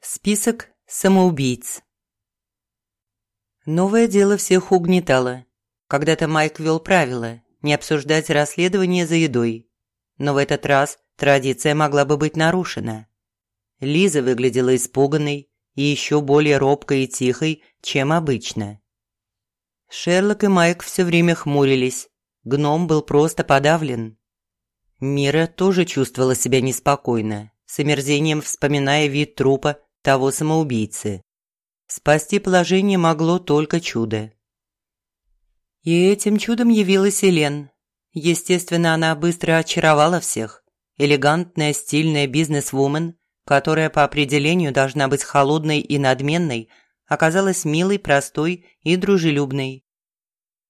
Список самоубийц Новое дело всех угнетало. Когда-то Майк вел правила не обсуждать расследование за едой. Но в этот раз традиция могла бы быть нарушена. Лиза выглядела испуганной и еще более робкой и тихой, чем обычно. Шерлок и Майк все время хмурились. Гном был просто подавлен. Мира тоже чувствовала себя неспокойно, с омерзением вспоминая вид трупа того самоубийцы. Спасти положение могло только чудо. И этим чудом явилась Элен. Естественно, она быстро очаровала всех. Элегантная, стильная бизнес-вумен, которая по определению должна быть холодной и надменной, оказалась милой, простой и дружелюбной.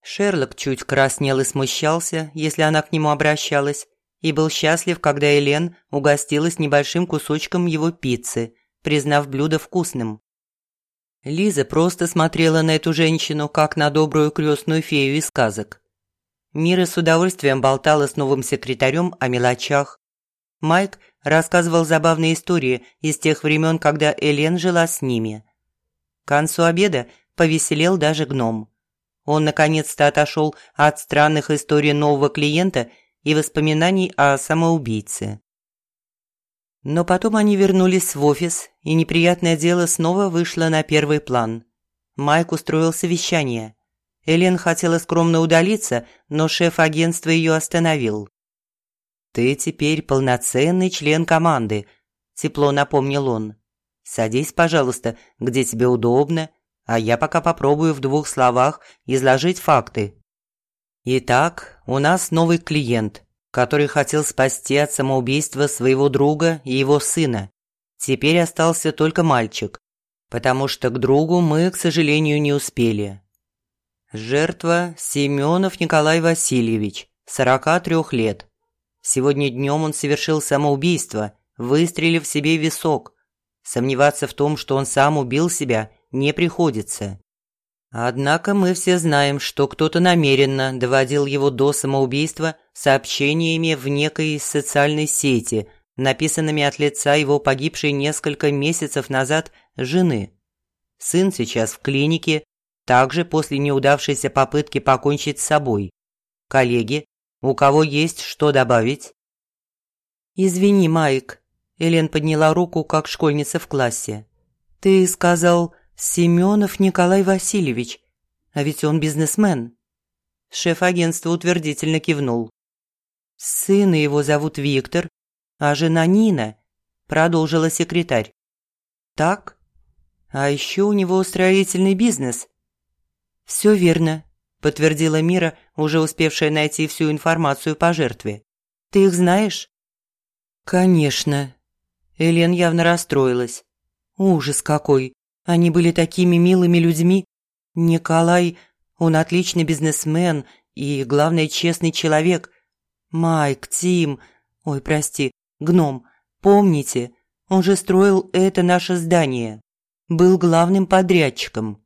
Шерлок чуть краснел и смущался, если она к нему обращалась, и был счастлив, когда Элен угостилась небольшим кусочком его пиццы, признав блюдо вкусным. Лиза просто смотрела на эту женщину, как на добрую крестную фею из сказок. Мира с удовольствием болтала с новым секретарем о мелочах. Майк рассказывал забавные истории из тех времен, когда Элен жила с ними. К концу обеда повеселел даже гном. Он наконец-то отошел от странных историй нового клиента и воспоминаний о самоубийце. Но потом они вернулись в офис, и неприятное дело снова вышло на первый план. Майк устроил совещание. Элен хотела скромно удалиться, но шеф агентства ее остановил. «Ты теперь полноценный член команды», – тепло напомнил он. «Садись, пожалуйста, где тебе удобно, а я пока попробую в двух словах изложить факты». Итак, у нас новый клиент, который хотел спасти от самоубийства своего друга и его сына. Теперь остался только мальчик, потому что к другу мы, к сожалению, не успели. Жертва Семенов Николай Васильевич, 43 лет. Сегодня днем он совершил самоубийство, выстрелив себе в висок. Сомневаться в том, что он сам убил себя, не приходится. Однако мы все знаем, что кто-то намеренно доводил его до самоубийства сообщениями в некой социальной сети, написанными от лица его погибшей несколько месяцев назад жены. Сын сейчас в клинике, также после неудавшейся попытки покончить с собой. Коллеги, у кого есть что добавить? «Извини, Майк», – Элен подняла руку, как школьница в классе. «Ты сказал Семенов Николай Васильевич, а ведь он бизнесмен. Шеф агентства утвердительно кивнул. Сына его зовут Виктор, а жена Нина, продолжила секретарь. Так? А еще у него строительный бизнес. Все верно, подтвердила Мира, уже успевшая найти всю информацию по жертве. Ты их знаешь? Конечно. Элен явно расстроилась. Ужас какой. Они были такими милыми людьми. Николай, он отличный бизнесмен и, главное, честный человек. Майк, Тим, ой, прости, гном, помните, он же строил это наше здание. Был главным подрядчиком.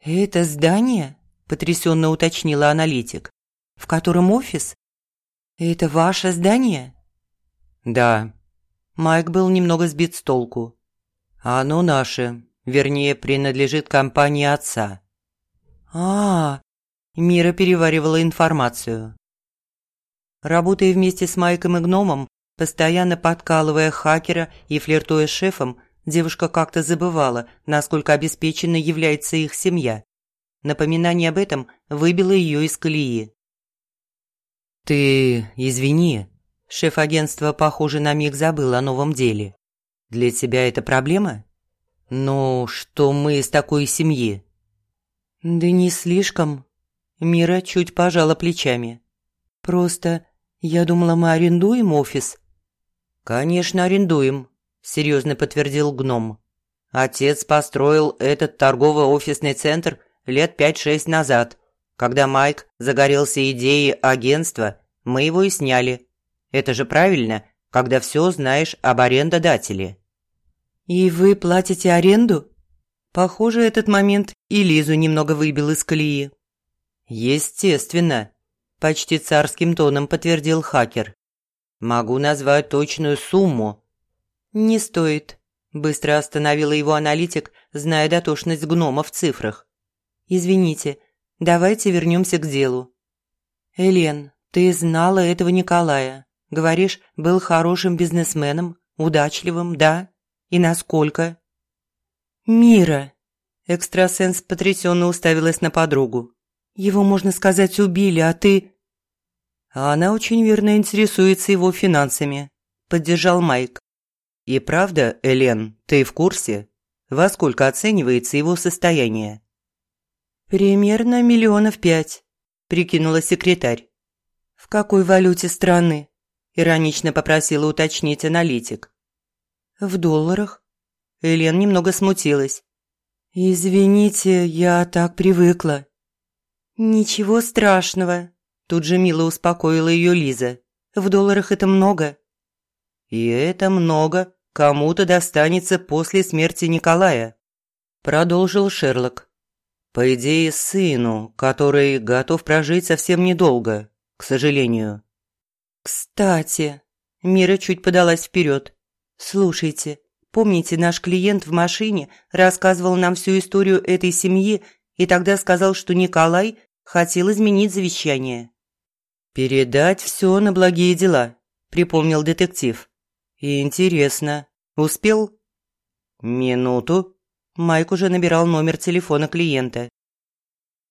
«Это здание?» – потрясенно уточнила аналитик. «В котором офис? Это ваше здание?» «Да». Майк был немного сбит с толку. «Оно наше вернее, принадлежит компании отца. А, -а, -а Мира переваривала информацию. Работая вместе с Майком и Гномом, постоянно подкалывая хакера и флиртуя с шефом, девушка как-то забывала, насколько обеспечена является их семья. Напоминание об этом выбило ее из колеи. «Ты извини», шеф агентства, похоже, на миг забыл о новом деле. «Для тебя это проблема?» «Ну, что мы из такой семьи?» «Да не слишком». Мира чуть пожала плечами. «Просто я думала, мы арендуем офис». «Конечно, арендуем», – серьезно подтвердил гном. «Отец построил этот торгово-офисный центр лет пять-шесть назад. Когда Майк загорелся идеей агентства, мы его и сняли. Это же правильно, когда все знаешь об арендодателе». «И вы платите аренду?» Похоже, этот момент и Лизу немного выбил из колеи. «Естественно», – почти царским тоном подтвердил хакер. Могу назвать точную сумму». «Не стоит», – быстро остановила его аналитик, зная дотошность гнома в цифрах. «Извините, давайте вернемся к делу». «Элен, ты знала этого Николая. Говоришь, был хорошим бизнесменом, удачливым, да? И насколько?» «Мира!» Экстрасенс потрясенно уставилась на подругу. «Его, можно сказать, убили, а ты...» А она очень верно интересуется его финансами», – поддержал Майк. «И правда, Элен, ты в курсе? Во сколько оценивается его состояние?» «Примерно миллионов пять», – прикинула секретарь. «В какой валюте страны?» – иронично попросила уточнить аналитик. «В долларах». Элен немного смутилась. «Извините, я так привыкла». «Ничего страшного», Тут же мило успокоила ее Лиза. «В долларах это много». «И это много кому-то достанется после смерти Николая», продолжил Шерлок. «По идее, сыну, который готов прожить совсем недолго, к сожалению». «Кстати», Мира чуть подалась вперед. «Слушайте, помните, наш клиент в машине рассказывал нам всю историю этой семьи и тогда сказал, что Николай хотел изменить завещание?» «Передать все на благие дела», – припомнил детектив. «Интересно, успел?» «Минуту». Майк уже набирал номер телефона клиента.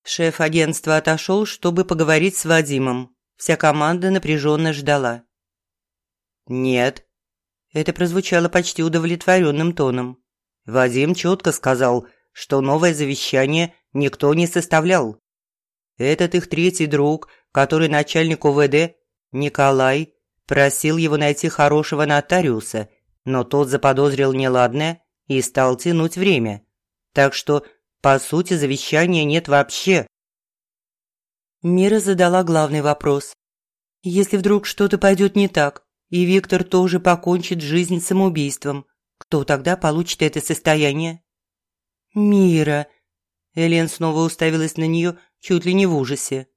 Шеф агентства отошел, чтобы поговорить с Вадимом. Вся команда напряженно ждала. «Нет». Это прозвучало почти удовлетворенным тоном. Вадим четко сказал, что новое завещание никто не составлял. Этот их третий друг который начальник УВД Николай просил его найти хорошего нотариуса, но тот заподозрил неладное и стал тянуть время. Так что, по сути, завещания нет вообще. Мира задала главный вопрос. Если вдруг что-то пойдет не так, и Виктор тоже покончит жизнь самоубийством, кто тогда получит это состояние? Мира. Элен снова уставилась на нее чуть ли не в ужасе.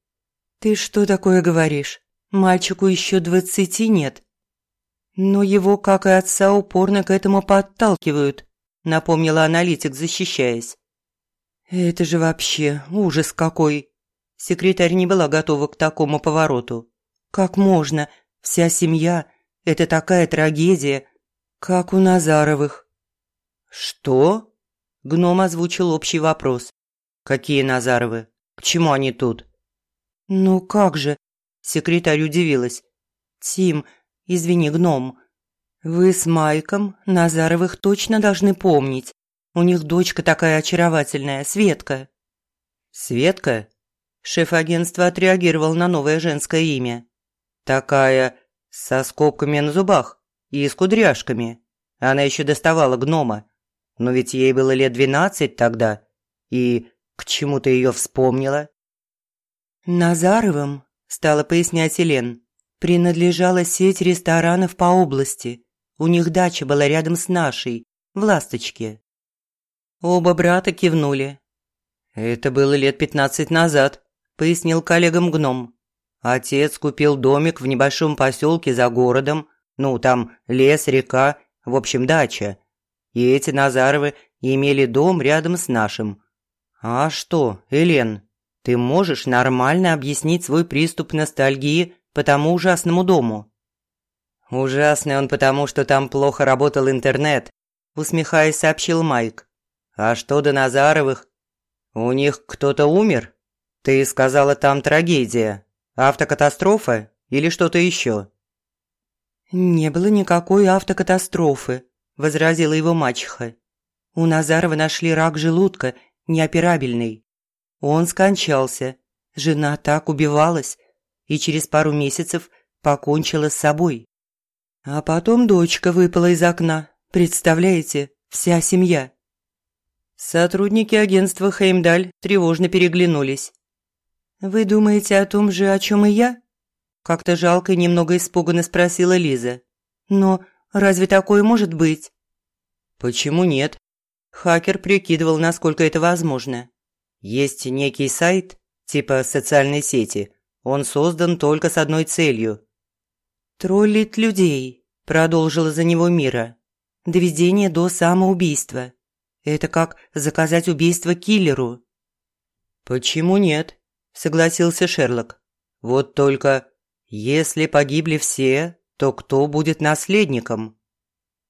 «Ты что такое говоришь? Мальчику еще двадцати нет». «Но его, как и отца, упорно к этому подталкивают», напомнила аналитик, защищаясь. «Это же вообще ужас какой!» Секретарь не была готова к такому повороту. «Как можно? Вся семья – это такая трагедия, как у Назаровых». «Что?» – гном озвучил общий вопрос. «Какие Назаровы? К чему они тут?» «Ну как же?» – секретарь удивилась. «Тим, извини, гном. Вы с Майком Назаровых точно должны помнить. У них дочка такая очаровательная, Светка». «Светка?» Шеф агентства отреагировал на новое женское имя. «Такая со скобками на зубах и с кудряшками. Она еще доставала гнома. Но ведь ей было лет двенадцать тогда. И к чему ты ее вспомнила?» Назаровым, стала пояснять Елен, принадлежала сеть ресторанов по области. У них дача была рядом с нашей, в Ласточке. Оба брата кивнули. «Это было лет пятнадцать назад», – пояснил коллегам гном. «Отец купил домик в небольшом поселке за городом, ну, там лес, река, в общем, дача. И эти Назаровы имели дом рядом с нашим. А что, Элен, ты можешь нормально объяснить свой приступ ностальгии по тому ужасному дому?» «Ужасный он потому, что там плохо работал интернет», усмехаясь, сообщил Майк. «А что до Назаровых? У них кто-то умер? Ты сказала, там трагедия. Автокатастрофа или что-то еще?» «Не было никакой автокатастрофы», – возразила его мачеха. «У Назарова нашли рак желудка, неоперабельный. Он скончался. Жена так убивалась и через пару месяцев покончила с собой. А потом дочка выпала из окна. Представляете, вся семья. Сотрудники агентства Хеймдаль тревожно переглянулись. «Вы думаете о том же, о чем и я?» Как-то жалко и немного испуганно спросила Лиза. «Но разве такое может быть?» «Почему нет?» Хакер прикидывал, насколько это возможно. Есть некий сайт, типа социальной сети. Он создан только с одной целью. «Троллить людей», – продолжила за него Мира. «Доведение до самоубийства. Это как заказать убийство киллеру». «Почему нет?» – согласился Шерлок. «Вот только, если погибли все, то кто будет наследником?»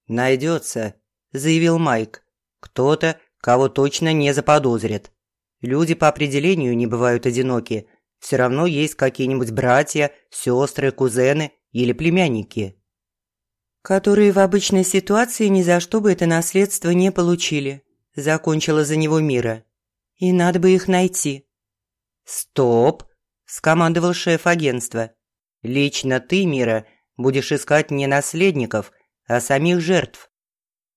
«Найдется», – заявил Майк. «Кто-то, кого точно не заподозрит. Люди по определению не бывают одиноки. Все равно есть какие-нибудь братья, сестры, кузены или племянники. Которые в обычной ситуации ни за что бы это наследство не получили. Закончила за него Мира. И надо бы их найти. «Стоп!» – скомандовал шеф агентства. «Лично ты, Мира, будешь искать не наследников, а самих жертв.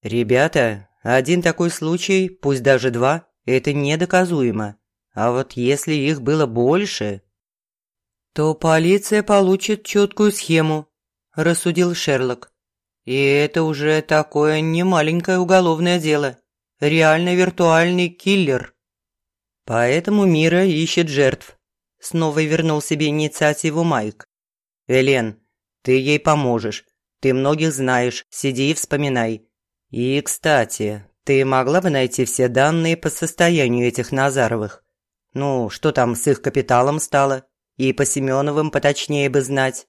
Ребята, один такой случай, пусть даже два, это недоказуемо. А вот если их было больше, то полиция получит четкую схему, рассудил Шерлок. И это уже такое немаленькое уголовное дело. Реально виртуальный киллер. Поэтому Мира ищет жертв. Снова вернул себе инициативу Майк. Элен, ты ей поможешь. Ты многих знаешь, сиди и вспоминай. И, кстати, ты могла бы найти все данные по состоянию этих Назаровых? Ну, что там с их капиталом стало? И по Семеновым поточнее бы знать.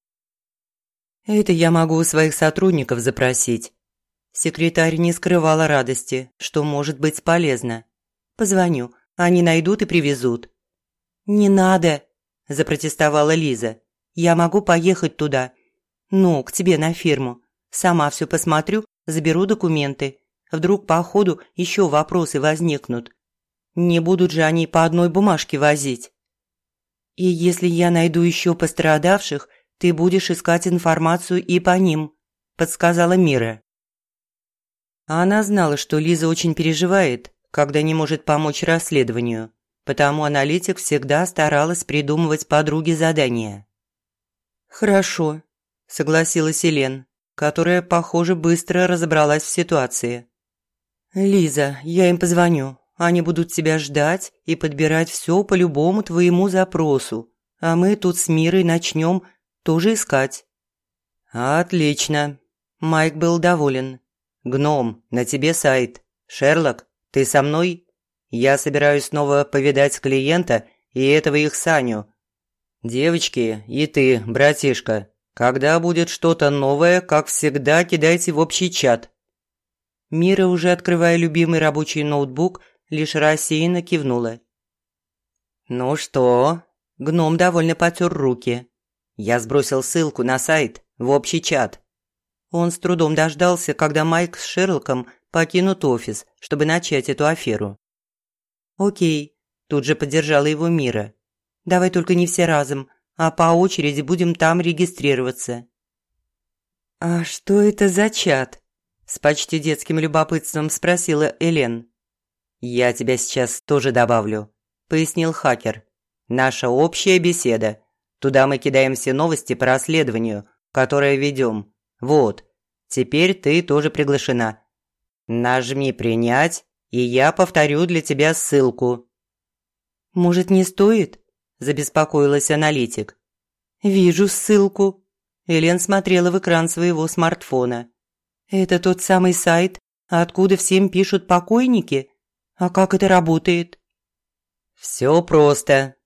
Это я могу у своих сотрудников запросить. Секретарь не скрывала радости, что может быть полезно. Позвоню, они найдут и привезут. «Не надо!» – запротестовала Лиза. «Я могу поехать туда. Ну, к тебе на фирму. Сама все посмотрю, заберу документы. Вдруг по ходу еще вопросы возникнут. Не будут же они по одной бумажке возить. И если я найду еще пострадавших, ты будешь искать информацию и по ним», – подсказала Мира. Она знала, что Лиза очень переживает, когда не может помочь расследованию, потому аналитик всегда старалась придумывать подруге задания. «Хорошо», – согласилась Елен, которая, похоже, быстро разобралась в ситуации. «Лиза, я им позвоню. Они будут тебя ждать и подбирать все по любому твоему запросу, а мы тут с Мирой начнем тоже искать». «Отлично». Майк был доволен. «Гном, на тебе сайт. Шерлок, ты со мной? Я собираюсь снова повидать клиента и этого их Саню. Девочки, и ты, братишка, когда будет что-то новое, как всегда, кидайте в общий чат». Мира, уже открывая любимый рабочий ноутбук, лишь рассеянно кивнула. «Ну что?» – гном довольно потер руки. Я сбросил ссылку на сайт в общий чат. Он с трудом дождался, когда Майк с Шерлоком покинут офис, чтобы начать эту аферу. «Окей», – тут же поддержала его Мира. «Давай только не все разом, а по очереди будем там регистрироваться». «А что это за чат?» – с почти детским любопытством спросила Элен. «Я тебя сейчас тоже добавлю», – пояснил хакер. «Наша общая беседа. Туда мы кидаем все новости по расследованию, которое ведем. Вот, теперь ты тоже приглашена. Нажми «Принять», и я повторю для тебя ссылку». «Может, не стоит?» – забеспокоилась аналитик. «Вижу ссылку». Элен смотрела в экран своего смартфона. «Это тот самый сайт, откуда всем пишут покойники?» А как это работает? Все просто.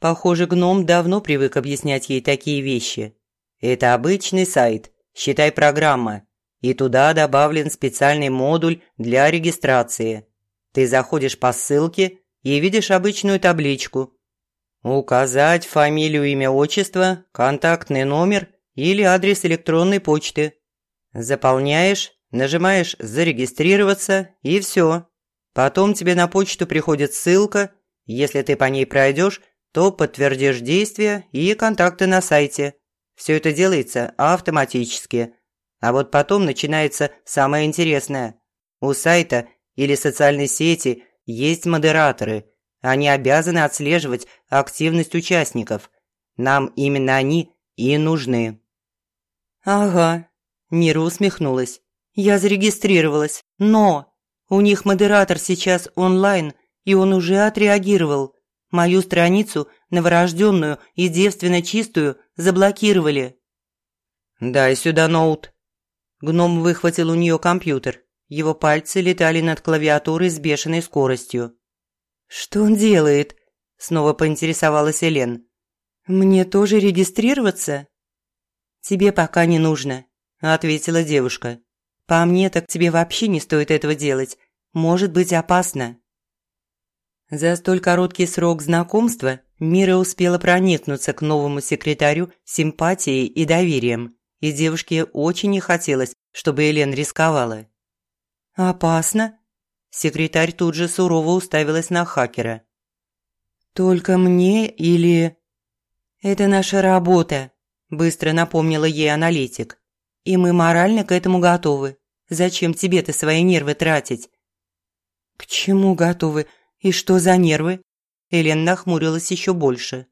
Похоже, гном давно привык объяснять ей такие вещи. Это обычный сайт, считай программа, и туда добавлен специальный модуль для регистрации. Ты заходишь по ссылке и видишь обычную табличку. Указать фамилию, имя, отчество, контактный номер или адрес электронной почты. Заполняешь, нажимаешь «Зарегистрироваться» и все. Потом тебе на почту приходит ссылка. Если ты по ней пройдешь, то подтвердишь действия и контакты на сайте. Все это делается автоматически. А вот потом начинается самое интересное. У сайта или социальной сети есть модераторы. Они обязаны отслеживать активность участников. Нам именно они и нужны. «Ага», – Мира усмехнулась. «Я зарегистрировалась, но...» У них модератор сейчас онлайн, и он уже отреагировал. Мою страницу, новорожденную и девственно чистую, заблокировали. «Дай сюда ноут». Гном выхватил у нее компьютер. Его пальцы летали над клавиатурой с бешеной скоростью. «Что он делает?» – снова поинтересовалась Элен. «Мне тоже регистрироваться?» «Тебе пока не нужно», – ответила девушка. «По мне, так тебе вообще не стоит этого делать. Может быть опасно». За столь короткий срок знакомства Мира успела проникнуться к новому секретарю симпатией и доверием, и девушке очень не хотелось, чтобы Елен рисковала. «Опасно?» Секретарь тут же сурово уставилась на хакера. «Только мне или...» «Это наша работа», – быстро напомнила ей аналитик. «И мы морально к этому готовы. Зачем тебе-то свои нервы тратить?» «К чему готовы? И что за нервы?» Элен нахмурилась еще больше.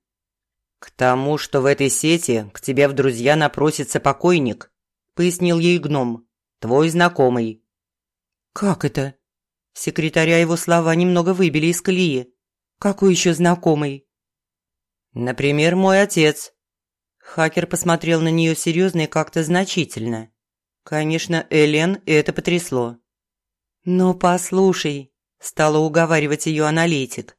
«К тому, что в этой сети к тебе в друзья напросится покойник», – пояснил ей гном. «Твой знакомый». «Как это?» Секретаря его слова немного выбили из колеи. «Какой еще знакомый?» «Например, мой отец». Хакер посмотрел на нее серьезно и как-то значительно. Конечно, Элен это потрясло. «Но послушай», – стала уговаривать ее аналитик.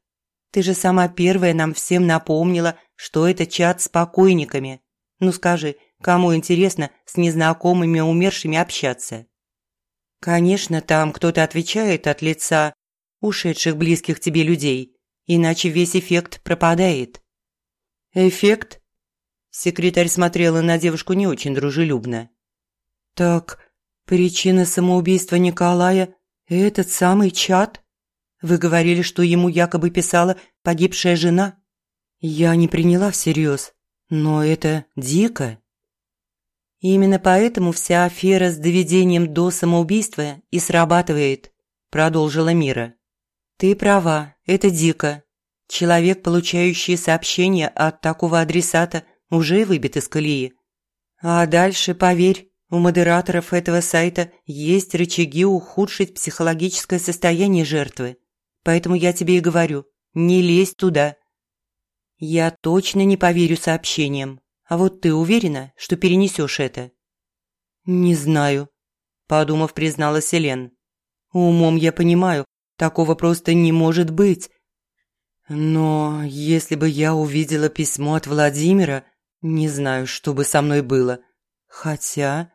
Ты же сама первая нам всем напомнила, что это чат с покойниками. Ну скажи, кому интересно с незнакомыми умершими общаться? Конечно, там кто-то отвечает от лица ушедших близких тебе людей, иначе весь эффект пропадает. Эффект? Секретарь смотрела на девушку не очень дружелюбно. Так, причина самоубийства Николая – этот самый чат? Вы говорили, что ему якобы писала погибшая жена? Я не приняла всерьез, но это дико. Именно поэтому вся афера с доведением до самоубийства и срабатывает, продолжила Мира. Ты права, это дико. Человек, получающий сообщение от такого адресата, уже выбит из колеи. А дальше, поверь, у модераторов этого сайта есть рычаги ухудшить психологическое состояние жертвы. Поэтому я тебе и говорю, не лезь туда. Я точно не поверю сообщениям. А вот ты уверена, что перенесешь это? Не знаю, подумав, призналась Селен. Умом я понимаю, такого просто не может быть. Но если бы я увидела письмо от Владимира, не знаю, что бы со мной было. Хотя...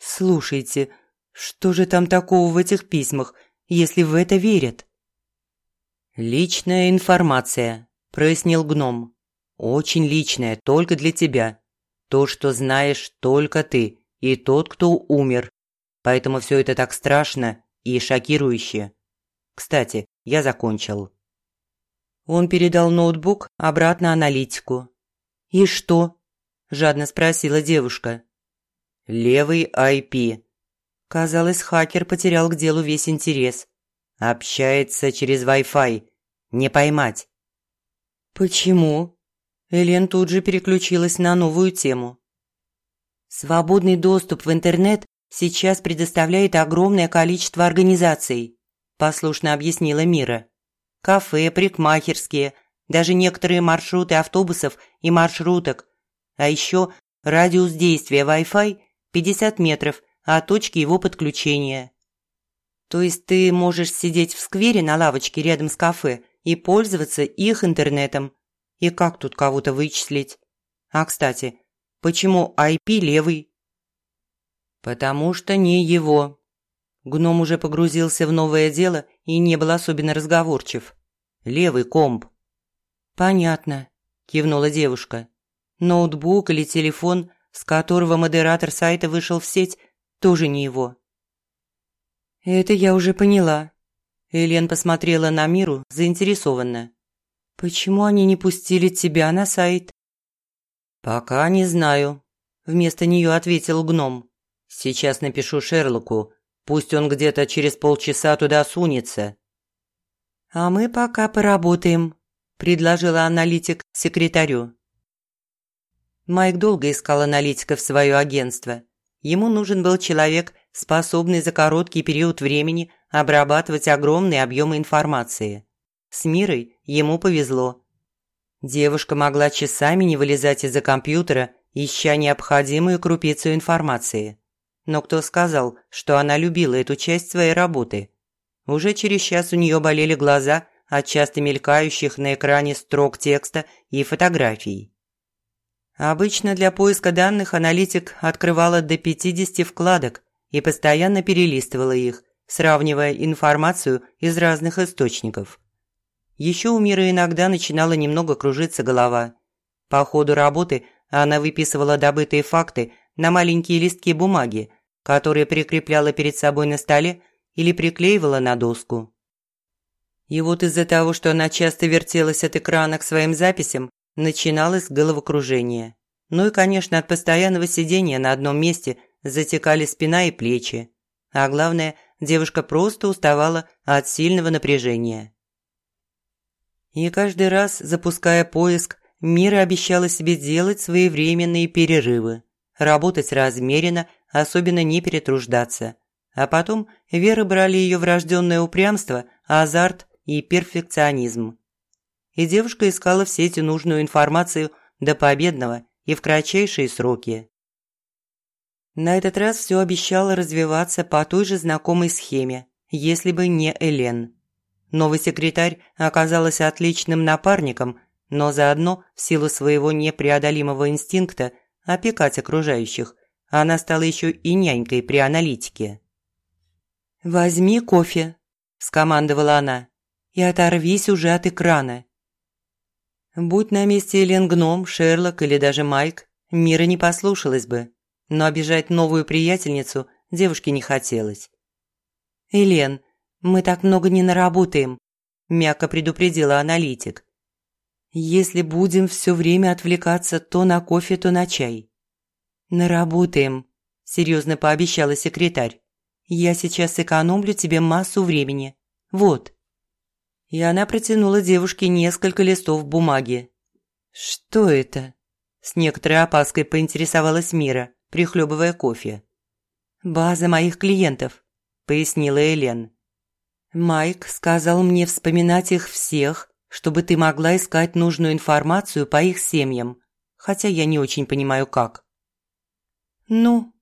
Слушайте, что же там такого в этих письмах, если в это верят? «Личная информация», – прояснил гном. «Очень личная, только для тебя. То, что знаешь только ты и тот, кто умер. Поэтому все это так страшно и шокирующе. Кстати, я закончил». Он передал ноутбук обратно аналитику. «И что?» – жадно спросила девушка. «Левый IP». Казалось, хакер потерял к делу весь интерес. Общается через Wi-Fi. Не поймать. Почему? Элен тут же переключилась на новую тему. Свободный доступ в интернет сейчас предоставляет огромное количество организаций, послушно объяснила Мира. Кафе, парикмахерские, даже некоторые маршруты автобусов и маршруток. А еще радиус действия Wi-Fi 50 метров от точки его подключения. То есть ты можешь сидеть в сквере на лавочке рядом с кафе и пользоваться их интернетом. И как тут кого-то вычислить? А, кстати, почему IP левый? Потому что не его. Гном уже погрузился в новое дело и не был особенно разговорчив. Левый комп. Понятно, кивнула девушка. Ноутбук или телефон, с которого модератор сайта вышел в сеть, тоже не его. «Это я уже поняла». Элен посмотрела на Миру заинтересованно. «Почему они не пустили тебя на сайт?» «Пока не знаю», – вместо нее ответил гном. «Сейчас напишу Шерлоку. Пусть он где-то через полчаса туда сунется». «А мы пока поработаем», – предложила аналитик секретарю. Майк долго искал аналитика в свое агентство. Ему нужен был человек, способный за короткий период времени обрабатывать огромные объемы информации. С Мирой ему повезло. Девушка могла часами не вылезать из-за компьютера ища необходимую крупицу информации. Но кто сказал, что она любила эту часть своей работы? Уже через час у нее болели глаза от часто мелькающих на экране строк текста и фотографий. Обычно для поиска данных аналитик открывала до 50 вкладок и постоянно перелистывала их, сравнивая информацию из разных источников. Еще у Миры иногда начинала немного кружиться голова. По ходу работы она выписывала добытые факты на маленькие листки бумаги, которые прикрепляла перед собой на столе или приклеивала на доску. И вот из-за того, что она часто вертелась от экрана к своим записям, начиналось головокружение. Ну и, конечно, от постоянного сидения на одном месте затекали спина и плечи. А главное, девушка просто уставала от сильного напряжения. И каждый раз, запуская поиск, Мира обещала себе делать своевременные перерывы, работать размеренно, особенно не перетруждаться. А потом Вера брали ее врожденное упрямство, азарт и перфекционизм. И девушка искала в сети нужную информацию до победного и в кратчайшие сроки. На этот раз все обещало развиваться по той же знакомой схеме, если бы не Элен. Новый секретарь оказалась отличным напарником, но заодно, в силу своего непреодолимого инстинкта опекать окружающих, она стала еще и нянькой при аналитике. «Возьми кофе», – скомандовала она, – «и оторвись уже от экрана». Будь на месте Элен Гном, Шерлок или даже Майк, Мира не послушалась бы, но обижать новую приятельницу девушке не хотелось. «Элен, мы так много не наработаем», – мягко предупредила аналитик. «Если будем все время отвлекаться то на кофе, то на чай». «Наработаем», – серьезно пообещала секретарь. Я сейчас сэкономлю тебе массу времени. Вот». И она протянула девушке несколько листов бумаги. «Что это?» С некоторой опаской поинтересовалась Мира, прихлебывая кофе. «База моих клиентов», – пояснила Элен. «Майк сказал мне вспоминать их всех, чтобы ты могла искать нужную информацию по их семьям, хотя я не очень понимаю, как». «Ну,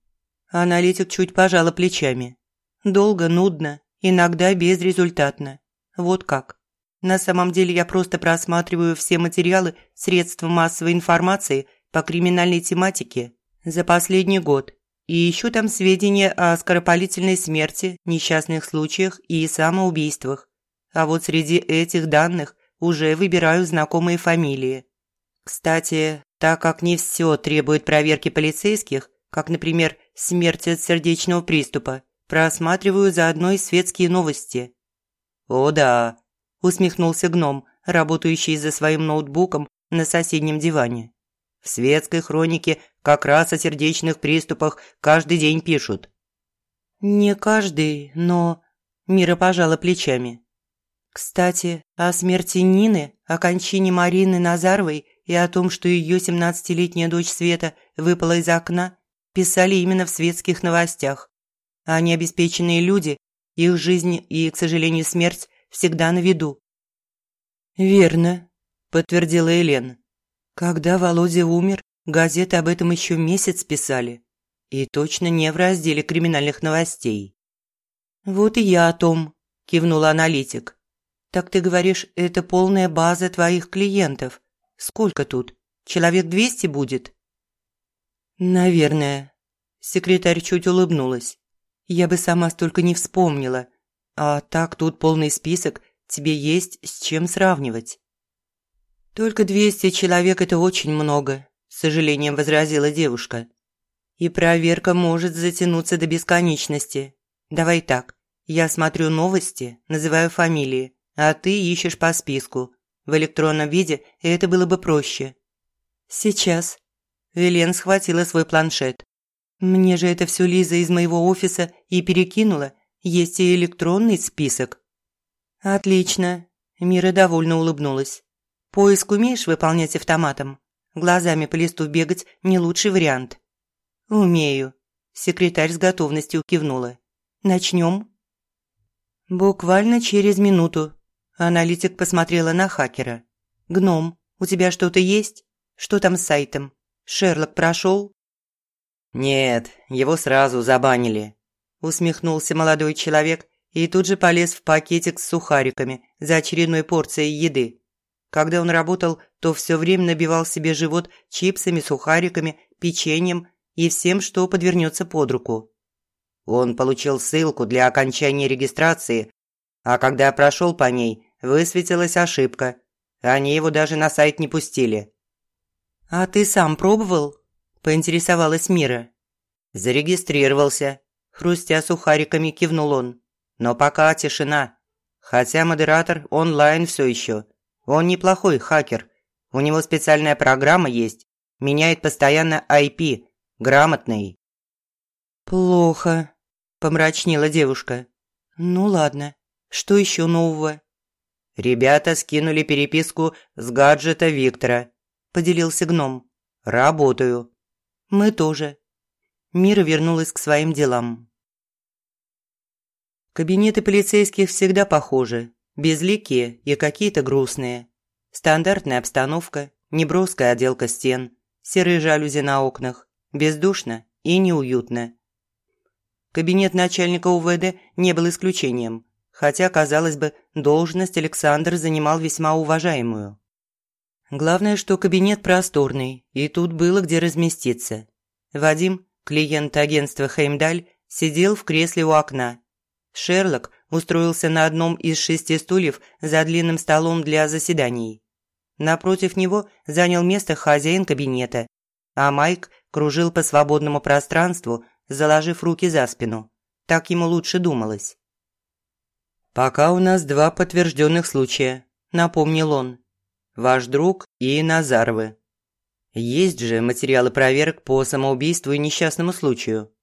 Аналитик чуть пожала плечами. Долго, нудно, иногда безрезультатно. Вот как. На самом деле я просто просматриваю все материалы средств массовой информации по криминальной тематике за последний год и ищу там сведения о скоропалительной смерти, несчастных случаях и самоубийствах. А вот среди этих данных уже выбираю знакомые фамилии. Кстати, так как не все требует проверки полицейских, как, например, смерть от сердечного приступа, просматриваю заодно и светские новости». «О да», – усмехнулся гном, работающий за своим ноутбуком на соседнем диване. «В светской хронике как раз о сердечных приступах каждый день пишут». «Не каждый, но...» – Мира пожала плечами. «Кстати, о смерти Нины, о кончине Марины Назаровой и о том, что ее семнадцатилетняя дочь Света выпала из окна, писали именно в светских новостях. А необеспеченные люди, их жизнь и, к сожалению, смерть всегда на виду. «Верно», – подтвердила Елена. «Когда Володя умер, газеты об этом еще месяц писали. И точно не в разделе криминальных новостей». «Вот и я о том», – кивнула аналитик. «Так ты говоришь, это полная база твоих клиентов. Сколько тут? Человек двести будет?» «Наверное». Секретарь чуть улыбнулась. «Я бы сама столько не вспомнила. А так тут полный список, тебе есть с чем сравнивать». «Только двести человек – это очень много», – с сожалением возразила девушка. «И проверка может затянуться до бесконечности. Давай так, я смотрю новости, называю фамилии, а ты ищешь по списку. В электронном виде это было бы проще». «Сейчас», Элен схватила свой планшет. «Мне же это все Лиза из моего офиса и перекинула. Есть и электронный список». «Отлично», – Мира довольно улыбнулась. «Поиск умеешь выполнять автоматом? Глазами по листу бегать – не лучший вариант». «Умею», – секретарь с готовностью кивнула. «Начнем?» Буквально через минуту. Аналитик посмотрела на хакера. «Гном, у тебя что-то есть? Что там с сайтом? Шерлок прошел?» «Нет, его сразу забанили», – усмехнулся молодой человек и тут же полез в пакетик с сухариками за очередной порцией еды. Когда он работал, то все время набивал себе живот чипсами, сухариками, печеньем и всем, что подвернется под руку. Он получил ссылку для окончания регистрации, а когда прошел по ней, высветилась ошибка. Они его даже на сайт не пустили. «А ты сам пробовал?» – поинтересовалась Мира. «Зарегистрировался», – хрустя сухариками кивнул он. «Но пока тишина. Хотя модератор онлайн все еще. Он неплохой хакер. У него специальная программа есть. Меняет постоянно IP. Грамотный». «Плохо», – помрачнела девушка. «Ну ладно. Что еще нового?» «Ребята скинули переписку с гаджета Виктора», – поделился гном. «Работаю». «Мы тоже». Мира вернулась к своим делам. Кабинеты полицейских всегда похожи, безликие и какие-то грустные. Стандартная обстановка, неброская отделка стен, серые жалюзи на окнах, бездушно и неуютно. Кабинет начальника УВД не был исключением, хотя, казалось бы, должность Александр занимал весьма уважаемую. Главное, что кабинет просторный, и тут было где разместиться. Вадим, клиент агентства «Хеймдаль», сидел в кресле у окна. Шерлок устроился на одном из шести стульев за длинным столом для заседаний. Напротив него занял место хозяин кабинета, а Майк кружил по свободному пространству, заложив руки за спину. Так ему лучше думалось. «Пока у нас два подтвержденных случая», – напомнил он. «Ваш друг и Назаровы. Есть же материалы проверок по самоубийству и несчастному случаю».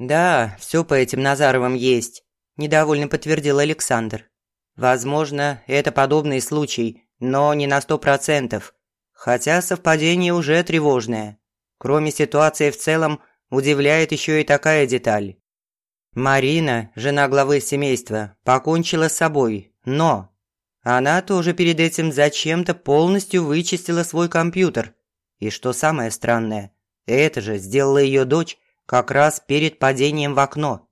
«Да, все по этим Назаровым есть», – недовольно подтвердил Александр. «Возможно, это подобный случай, но не на сто процентов. Хотя совпадение уже тревожное. Кроме ситуации в целом, Удивляет еще и такая деталь. Марина, жена главы семейства, покончила с собой, но она тоже перед этим зачем-то полностью вычистила свой компьютер. И что самое странное, это же сделала ее дочь как раз перед падением в окно.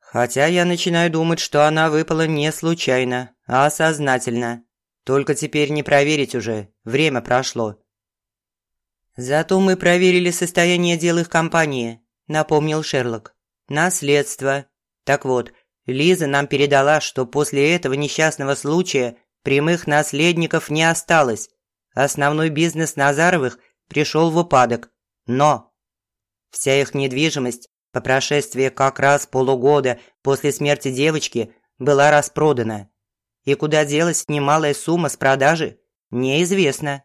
Хотя я начинаю думать, что она выпала не случайно, а сознательно. Только теперь не проверить уже, время прошло. «Зато мы проверили состояние дел их компании», – напомнил Шерлок. «Наследство. Так вот, Лиза нам передала, что после этого несчастного случая прямых наследников не осталось. Основной бизнес Назаровых пришел в упадок. Но вся их недвижимость по прошествии как раз полугода после смерти девочки была распродана. И куда делась немалая сумма с продажи, неизвестно.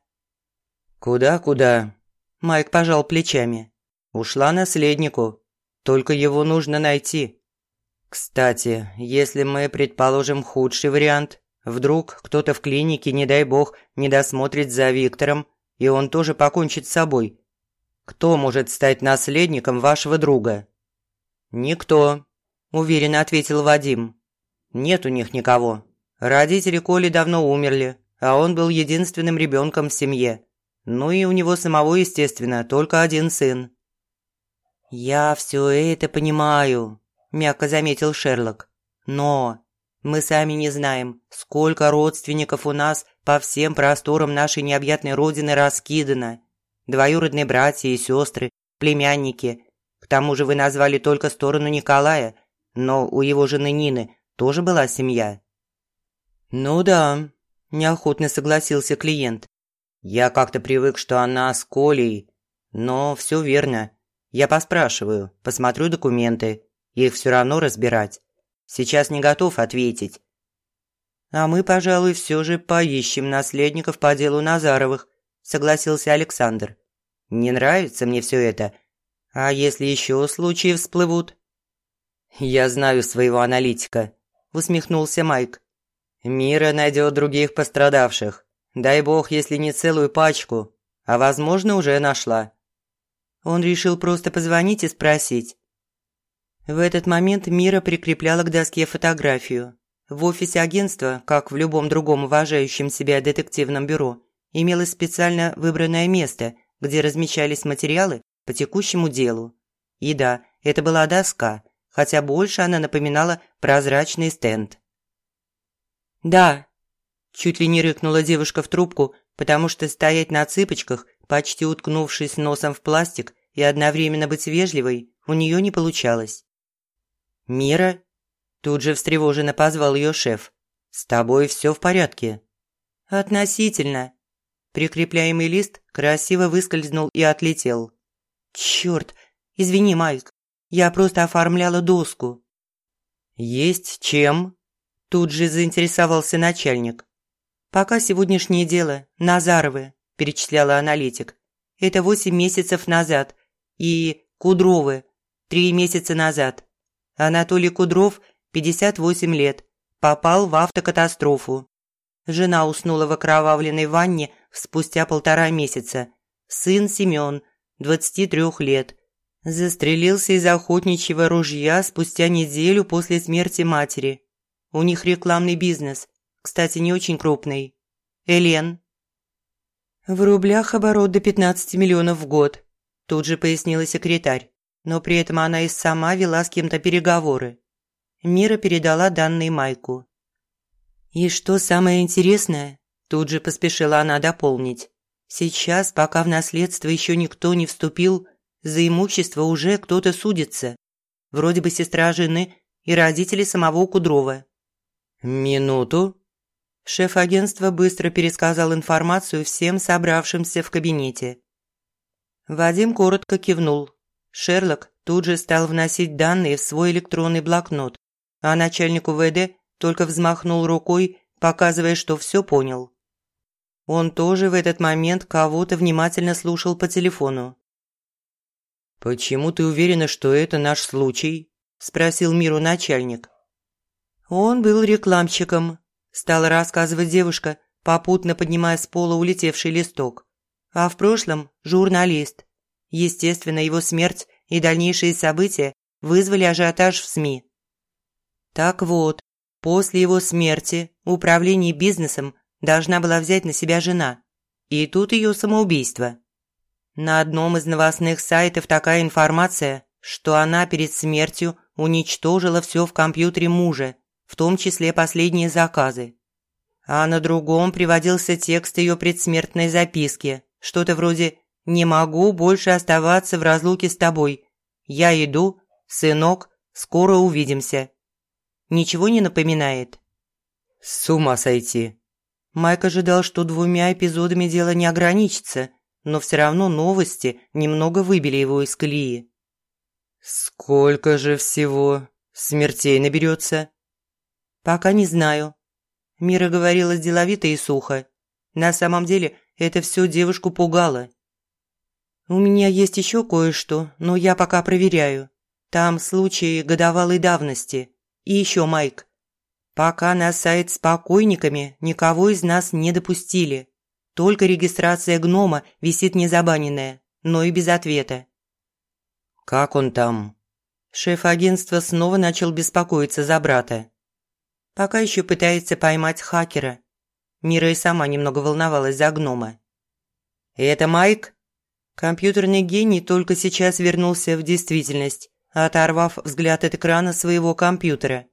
«Куда-куда?» Майк пожал плечами. «Ушла наследнику. Только его нужно найти. Кстати, если мы предположим худший вариант, вдруг кто-то в клинике, не дай бог, не досмотрит за Виктором, и он тоже покончит с собой. Кто может стать наследником вашего друга?» «Никто», – уверенно ответил Вадим. «Нет у них никого. Родители Коли давно умерли, а он был единственным ребенком в семье. Ну и у него самого, естественно, только один сын. «Я все это понимаю», – мягко заметил Шерлок. «Но мы сами не знаем, сколько родственников у нас по всем просторам нашей необъятной родины раскидано. Двоюродные братья и сестры, племянники. К тому же вы назвали только сторону Николая, но у его жены Нины тоже была семья». «Ну да», – неохотно согласился клиент. Я как-то привык, что она с Колей. Но все верно. Я поспрашиваю, посмотрю документы. Их все равно разбирать. Сейчас не готов ответить. А мы, пожалуй, все же поищем наследников по делу Назаровых, согласился Александр. Не нравится мне все это. А если еще случаи всплывут? Я знаю своего аналитика, усмехнулся Майк. Мира найдет других пострадавших. Дай бог, если не целую пачку, а возможно уже нашла. Он решил просто позвонить и спросить. В этот момент Мира прикрепляла к доске фотографию. В офисе агентства, как в любом другом уважающем себя детективном бюро, имелось специально выбранное место, где размещались материалы по текущему делу. И да, это была доска, хотя больше она напоминала прозрачный стенд. «Да», – чуть ли не рыкнула девушка в трубку, потому что стоять на цыпочках, почти уткнувшись носом в пластик, и одновременно быть вежливой у нее не получалось. «Мира?» – тут же встревоженно позвал ее шеф. «С тобой все в порядке?» «Относительно». Прикрепляемый лист красиво выскользнул и отлетел. «Чёрт! Извини, Майк, я просто оформляла доску». «Есть чем?» – тут же заинтересовался начальник. «Пока сегодняшнее дело, Назаровы», – перечисляла аналитик. «Это восемь месяцев назад. И Кудровы, три месяца назад. Анатолий Кудров, 58 лет, попал в автокатастрофу. Жена уснула в окровавленной ванне спустя полтора месяца. Сын Семен, 23 лет, застрелился из охотничьего ружья спустя неделю после смерти матери. У них рекламный бизнес, кстати, не очень крупный. Элен. В рублях оборот до 15 миллионов в год, тут же пояснила секретарь, но при этом она и сама вела с кем-то переговоры. Мира передала данные Майку. И что самое интересное, тут же поспешила она дополнить. Сейчас, пока в наследство еще никто не вступил, за имущество уже кто-то судится. Вроде бы сестра жены и родители самого Кудрова. «Минуту». Шеф агентства быстро пересказал информацию всем собравшимся в кабинете. Вадим коротко кивнул. Шерлок тут же стал вносить данные в свой электронный блокнот, а начальник УВД только взмахнул рукой, показывая, что все понял. Он тоже в этот момент кого-то внимательно слушал по телефону. «Почему ты уверена, что это наш случай?» – спросил Миру начальник. «Он был рекламщиком», – стала рассказывать девушка, попутно поднимая с пола улетевший листок. «А в прошлом – журналист. Естественно, его смерть и дальнейшие события вызвали ажиотаж в СМИ. Так вот, после его смерти управление бизнесом должна была взять на себя жена. И тут ее самоубийство. На одном из новостных сайтов такая информация, что она перед смертью уничтожила все в компьютере мужа, в том числе последние заказы. А на другом приводился текст ее предсмертной записки, что-то вроде «Не могу больше оставаться в разлуке с тобой. Я иду, сынок, скоро увидимся». Ничего не напоминает? С ума сойти. Майк ожидал, что двумя эпизодами дело не ограничится, но все равно новости немного выбили его из колеи. «Сколько же всего смертей наберется?» «Пока не знаю». Мира говорила деловито и сухо. На самом деле это все девушку пугало. «У меня есть еще кое-что, но я пока проверяю. Там случаи годовалой давности. И еще, Майк, пока на сайт с покойниками никого из нас не допустили. Только регистрация гнома висит незабаненная, но и без ответа. «Как он там?» Шеф агентства снова начал беспокоиться за брата. Пока еще пытается поймать хакера. Мира и сама немного волновалась за гнома. «Это Майк?» Компьютерный гений только сейчас вернулся в действительность оторвав взгляд от экрана своего компьютера.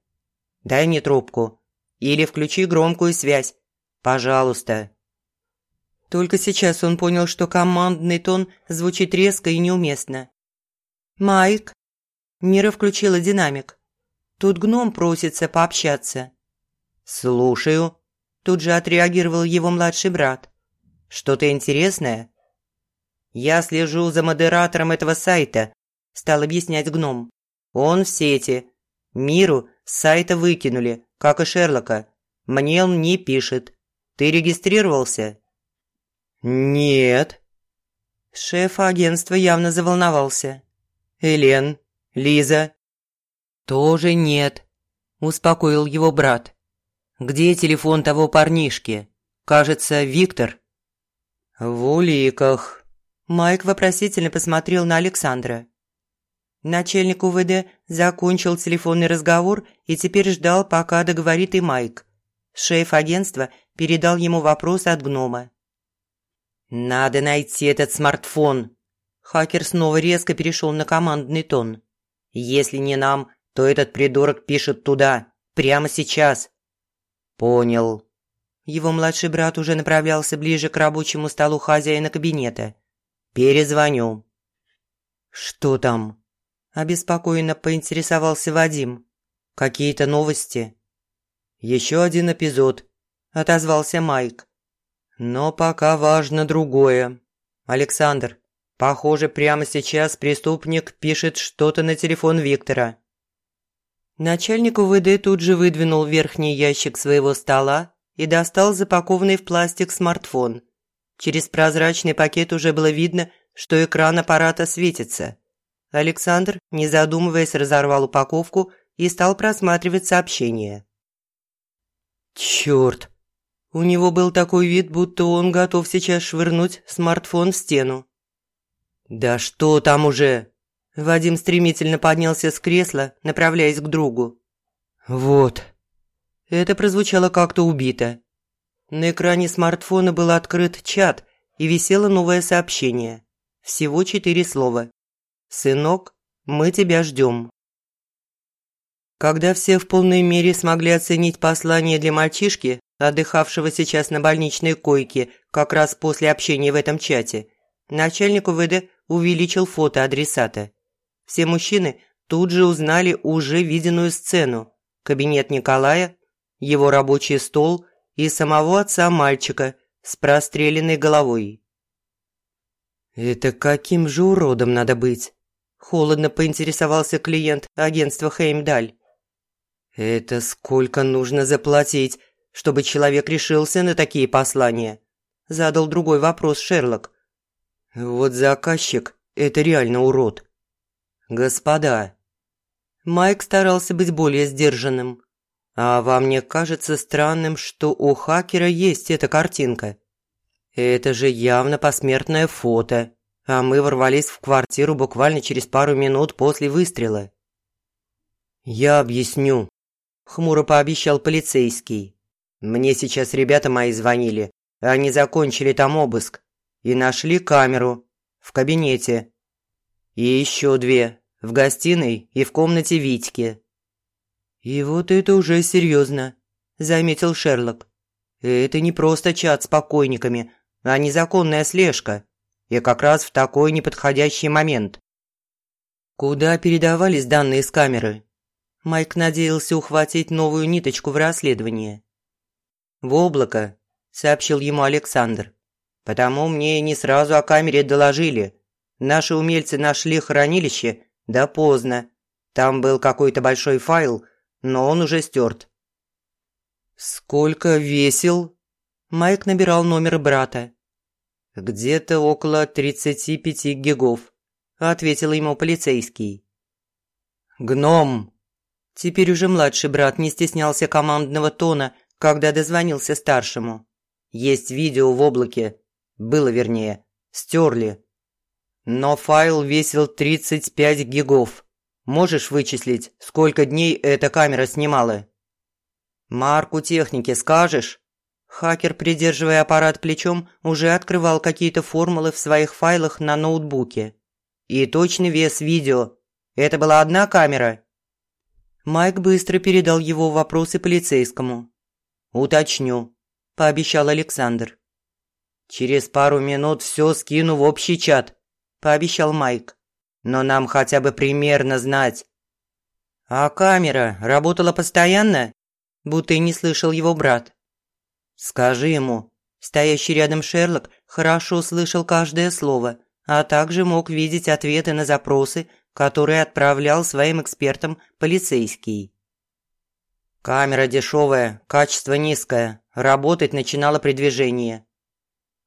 «Дай мне трубку. Или включи громкую связь. Пожалуйста». Только сейчас он понял, что командный тон звучит резко и неуместно. «Майк?» Мира включила динамик. «Тут гном просится пообщаться». «Слушаю», – тут же отреагировал его младший брат. «Что-то интересное?» «Я слежу за модератором этого сайта стал объяснять гном. «Он в сети. Миру с сайта выкинули, как и Шерлока. Мне он не пишет. Ты регистрировался?» «Нет». Шеф агентства явно заволновался. «Элен? Лиза?» «Тоже нет», – успокоил его брат. «Где телефон того парнишки? Кажется, Виктор». «В уликах». Майк вопросительно посмотрел на Александра. Начальник УВД закончил телефонный разговор и теперь ждал, пока договорит и Майк. Шеф агентства передал ему вопрос от гнома. «Надо найти этот смартфон!» Хакер снова резко перешел на командный тон. «Если не нам, то этот придурок пишет туда, прямо сейчас». «Понял». Его младший брат уже направлялся ближе к рабочему столу хозяина кабинета. «Перезвоню». «Что там?» – обеспокоенно поинтересовался Вадим. «Какие-то новости?» «Еще один эпизод», – отозвался Майк. «Но пока важно другое. Александр, похоже, прямо сейчас преступник пишет что-то на телефон Виктора». Начальник УВД тут же выдвинул верхний ящик своего стола и достал запакованный в пластик смартфон. Через прозрачный пакет уже было видно, что экран аппарата светится. Александр, не задумываясь, разорвал упаковку и стал просматривать сообщение. «Чёрт!» У него был такой вид, будто он готов сейчас швырнуть смартфон в стену. «Да что там уже?» Вадим стремительно поднялся с кресла, направляясь к другу. «Вот», это прозвучало как-то убито. На экране смартфона был открыт чат и висело новое сообщение. Всего четыре слова. «Сынок, мы тебя ждем». Когда все в полной мере смогли оценить послание для мальчишки, отдыхавшего сейчас на больничной койке как раз после общения в этом чате, начальник УВД увеличил фото адресата. Все мужчины тут же узнали уже виденную сцену. Кабинет Николая его рабочий стол и самого отца мальчика с простреленной головой. «Это каким же уродом надо быть?» – холодно поинтересовался клиент агентства Хеймдаль. «Это сколько нужно заплатить, чтобы человек решился на такие послания?» – задал другой вопрос Шерлок. «Вот заказчик – это реально урод». «Господа». Майк старался быть более сдержанным. А вам не кажется странным, что у хакера есть эта картинка? Это же явно посмертное фото, а мы ворвались в квартиру буквально через пару минут после выстрела. Я объясню, хмуро пообещал полицейский. Мне сейчас ребята мои звонили, они закончили там обыск и нашли камеру в кабинете. И еще две в гостиной и в комнате Витьки. «И вот это уже серьезно», – заметил Шерлок. «Это не просто чат с покойниками, а незаконная слежка. И как раз в такой неподходящий момент». «Куда передавались данные с камеры?» Майк надеялся ухватить новую ниточку в расследовании. «В облако», – сообщил ему Александр. «Потому мне не сразу о камере доложили. Наши умельцы нашли хранилище, да поздно. Там был какой-то большой файл, но он уже стерт. «Сколько весил?» Майк набирал номер брата. «Где-то около 35 гигов», – ответил ему полицейский. «Гном!» Теперь уже младший брат не стеснялся командного тона, когда дозвонился старшему. «Есть видео в облаке. Было вернее. Стерли. Но файл весил 35 гигов. Можешь вычислить, сколько дней эта камера снимала?» «Марку техники скажешь?» Хакер, придерживая аппарат плечом, уже открывал какие-то формулы в своих файлах на ноутбуке. «И точный вес видео. Это была одна камера?» Майк быстро передал его вопросы полицейскому. «Уточню», – пообещал Александр. «Через пару минут все скину в общий чат», – пообещал Майк но нам хотя бы примерно знать». «А камера работала постоянно?» Будто и не слышал его брат. «Скажи ему». Стоящий рядом Шерлок хорошо слышал каждое слово, а также мог видеть ответы на запросы, которые отправлял своим экспертам полицейский. «Камера дешевая, качество низкое, работать начинала при движении».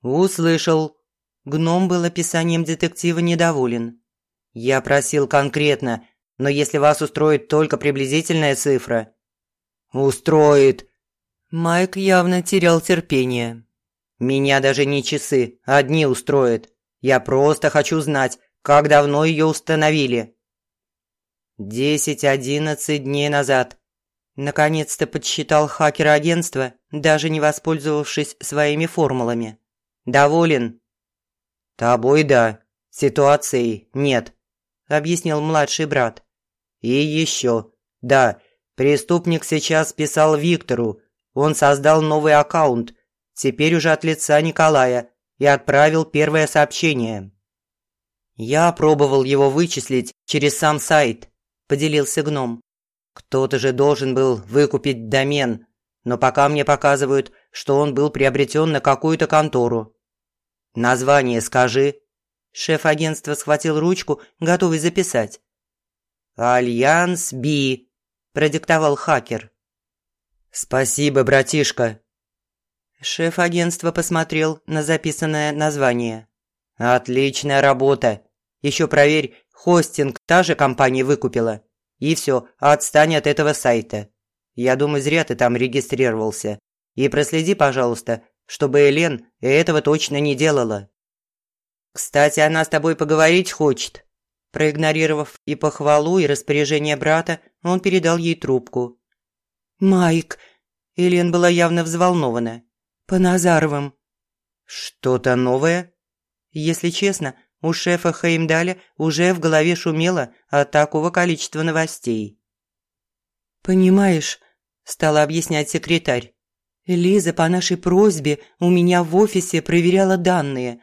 «Услышал». Гном был описанием детектива недоволен. «Я просил конкретно, но если вас устроит только приблизительная цифра...» «Устроит!» Майк явно терял терпение. «Меня даже не часы, одни устроят. Я просто хочу знать, как давно ее установили». «Десять-одиннадцать дней назад», Наконец-то подсчитал хакер агентства, даже не воспользовавшись своими формулами. «Доволен?» «Тобой да, ситуации нет», – объяснил младший брат. «И еще, да, преступник сейчас писал Виктору, он создал новый аккаунт, теперь уже от лица Николая, и отправил первое сообщение». «Я пробовал его вычислить через сам сайт», – поделился гном. «Кто-то же должен был выкупить домен, но пока мне показывают, что он был приобретен на какую-то контору. Название скажи». Шеф агентства схватил ручку, готовый записать. «Альянс Би», – продиктовал хакер. «Спасибо, братишка». Шеф агентства посмотрел на записанное название. «Отличная работа. Еще проверь, хостинг та же компания выкупила. И все, отстань от этого сайта. Я думаю, зря ты там регистрировался. И проследи, пожалуйста, чтобы Элен этого точно не делала. Кстати, она с тобой поговорить хочет. Проигнорировав и похвалу, и распоряжение брата, он передал ей трубку. «Майк!» Элен была явно взволнована. «По Назаровым». «Что-то новое?» Если честно, у шефа Хеймдаля уже в голове шумело от такого количества новостей. «Понимаешь», – стала объяснять секретарь, Лиза по нашей просьбе у меня в офисе проверяла данные.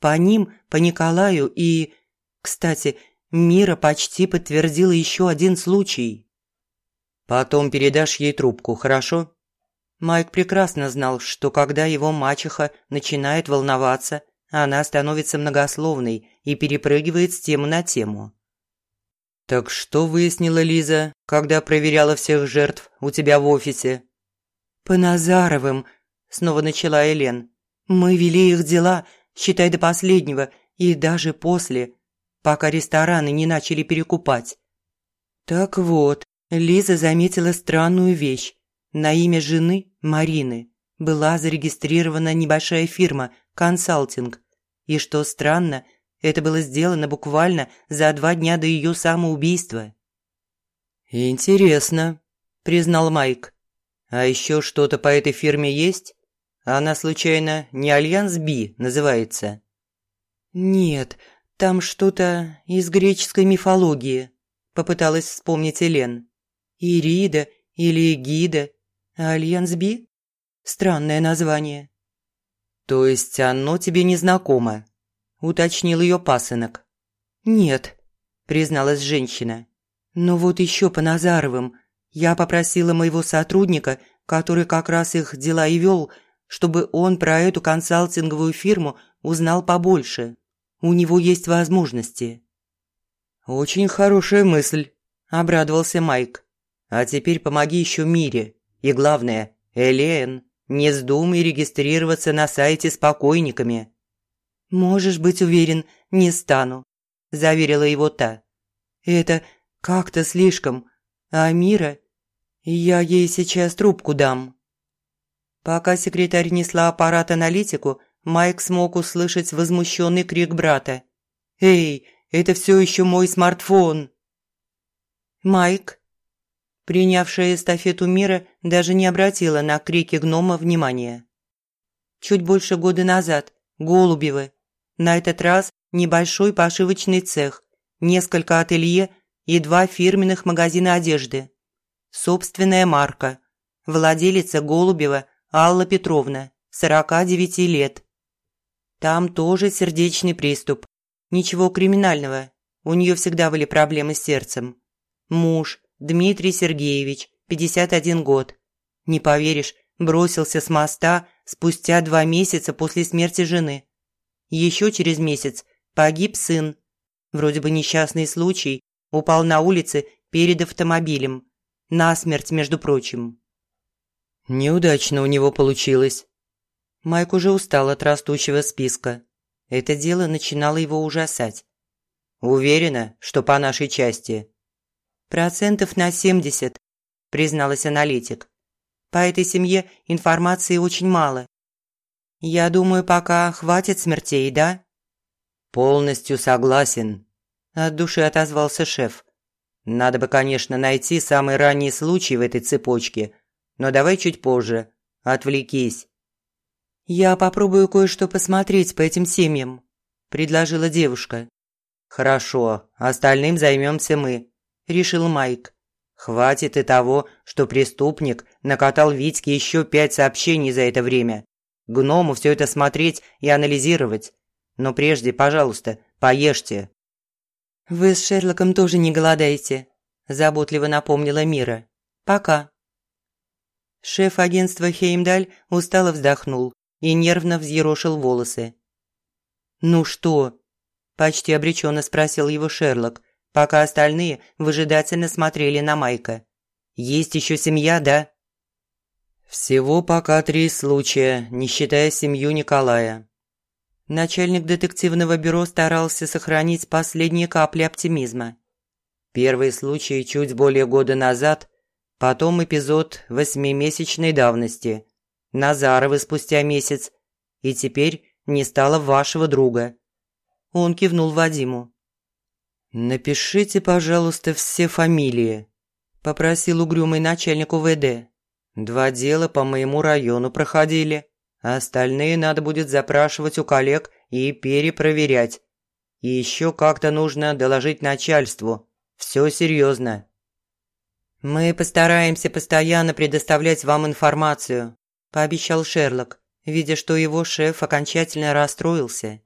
По ним, по Николаю и... Кстати, Мира почти подтвердила еще один случай. Потом передашь ей трубку, хорошо? Майк прекрасно знал, что когда его мачеха начинает волноваться, она становится многословной и перепрыгивает с темы на тему. «Так что выяснила Лиза, когда проверяла всех жертв у тебя в офисе?» «По Назаровым», – снова начала Элен. «Мы вели их дела, считай до последнего, и даже после, пока рестораны не начали перекупать». Так вот, Лиза заметила странную вещь. На имя жены, Марины, была зарегистрирована небольшая фирма «Консалтинг». И что странно, это было сделано буквально за два дня до ее самоубийства. «Интересно», – признал Майк. А еще что-то по этой фирме есть? Она, случайно, не Альянс Би называется? Нет, там что-то из греческой мифологии, попыталась вспомнить Элен. Ирида или Гида. Альянс Би? Странное название. То есть оно тебе не знакомо? Уточнил ее пасынок. Нет, призналась женщина. Но вот еще по Назаровым я попросила моего сотрудника, который как раз их дела и вел, чтобы он про эту консалтинговую фирму узнал побольше. У него есть возможности». «Очень хорошая мысль», – обрадовался Майк. «А теперь помоги еще Мире. И главное, Элен, не вздумай регистрироваться на сайте с покойниками». «Можешь быть уверен, не стану», – заверила его та. «Это как-то слишком. А Мира я ей сейчас трубку дам». Пока секретарь несла аппарат-аналитику, Майк смог услышать возмущенный крик брата. «Эй, это все еще мой смартфон!» «Майк!» Принявшая эстафету мира даже не обратила на крики гнома внимания. Чуть больше года назад, Голубевы. На этот раз небольшой пошивочный цех, несколько ателье и два фирменных магазина одежды. Собственная марка. Владелица Голубева Алла Петровна, 49 лет. Там тоже сердечный приступ. Ничего криминального. У нее всегда были проблемы с сердцем. Муж Дмитрий Сергеевич, 51 год. Не поверишь, бросился с моста спустя два месяца после смерти жены. Еще через месяц погиб сын. Вроде бы несчастный случай, упал на улице перед автомобилем насмерть, между прочим. Неудачно у него получилось. Майк уже устал от растущего списка. Это дело начинало его ужасать. Уверена, что по нашей части. Процентов на 70, призналась аналитик. По этой семье информации очень мало. Я думаю, пока хватит смертей, да? Полностью согласен, от души отозвался шеф. Надо бы, конечно, найти самый ранний случай в этой цепочке, но давай чуть позже. Отвлекись. Я попробую кое-что посмотреть по этим семьям. предложила девушка. «Хорошо, остальным займемся мы», – решил Майк. «Хватит и того, что преступник накатал Витьке еще пять сообщений за это время. Гному все это смотреть и анализировать. Но прежде, пожалуйста, поешьте». «Вы с Шерлоком тоже не голодаете», – заботливо напомнила Мира. «Пока». Шеф агентства Хеймдаль устало вздохнул и нервно взъерошил волосы. «Ну что?» – почти обреченно спросил его Шерлок, пока остальные выжидательно смотрели на Майка. «Есть еще семья, да?» «Всего пока три случая, не считая семью Николая». Начальник детективного бюро старался сохранить последние капли оптимизма. Первый случай чуть более года назад, Потом эпизод восьмимесячной давности. Назаровы спустя месяц. И теперь не стало вашего друга. Он кивнул Вадиму. «Напишите, пожалуйста, все фамилии», – попросил угрюмый начальник УВД. «Два дела по моему району проходили, а остальные надо будет запрашивать у коллег и перепроверять. И еще как-то нужно доложить начальству. Все серьезно». «Мы постараемся постоянно предоставлять вам информацию», – пообещал Шерлок, видя, что его шеф окончательно расстроился.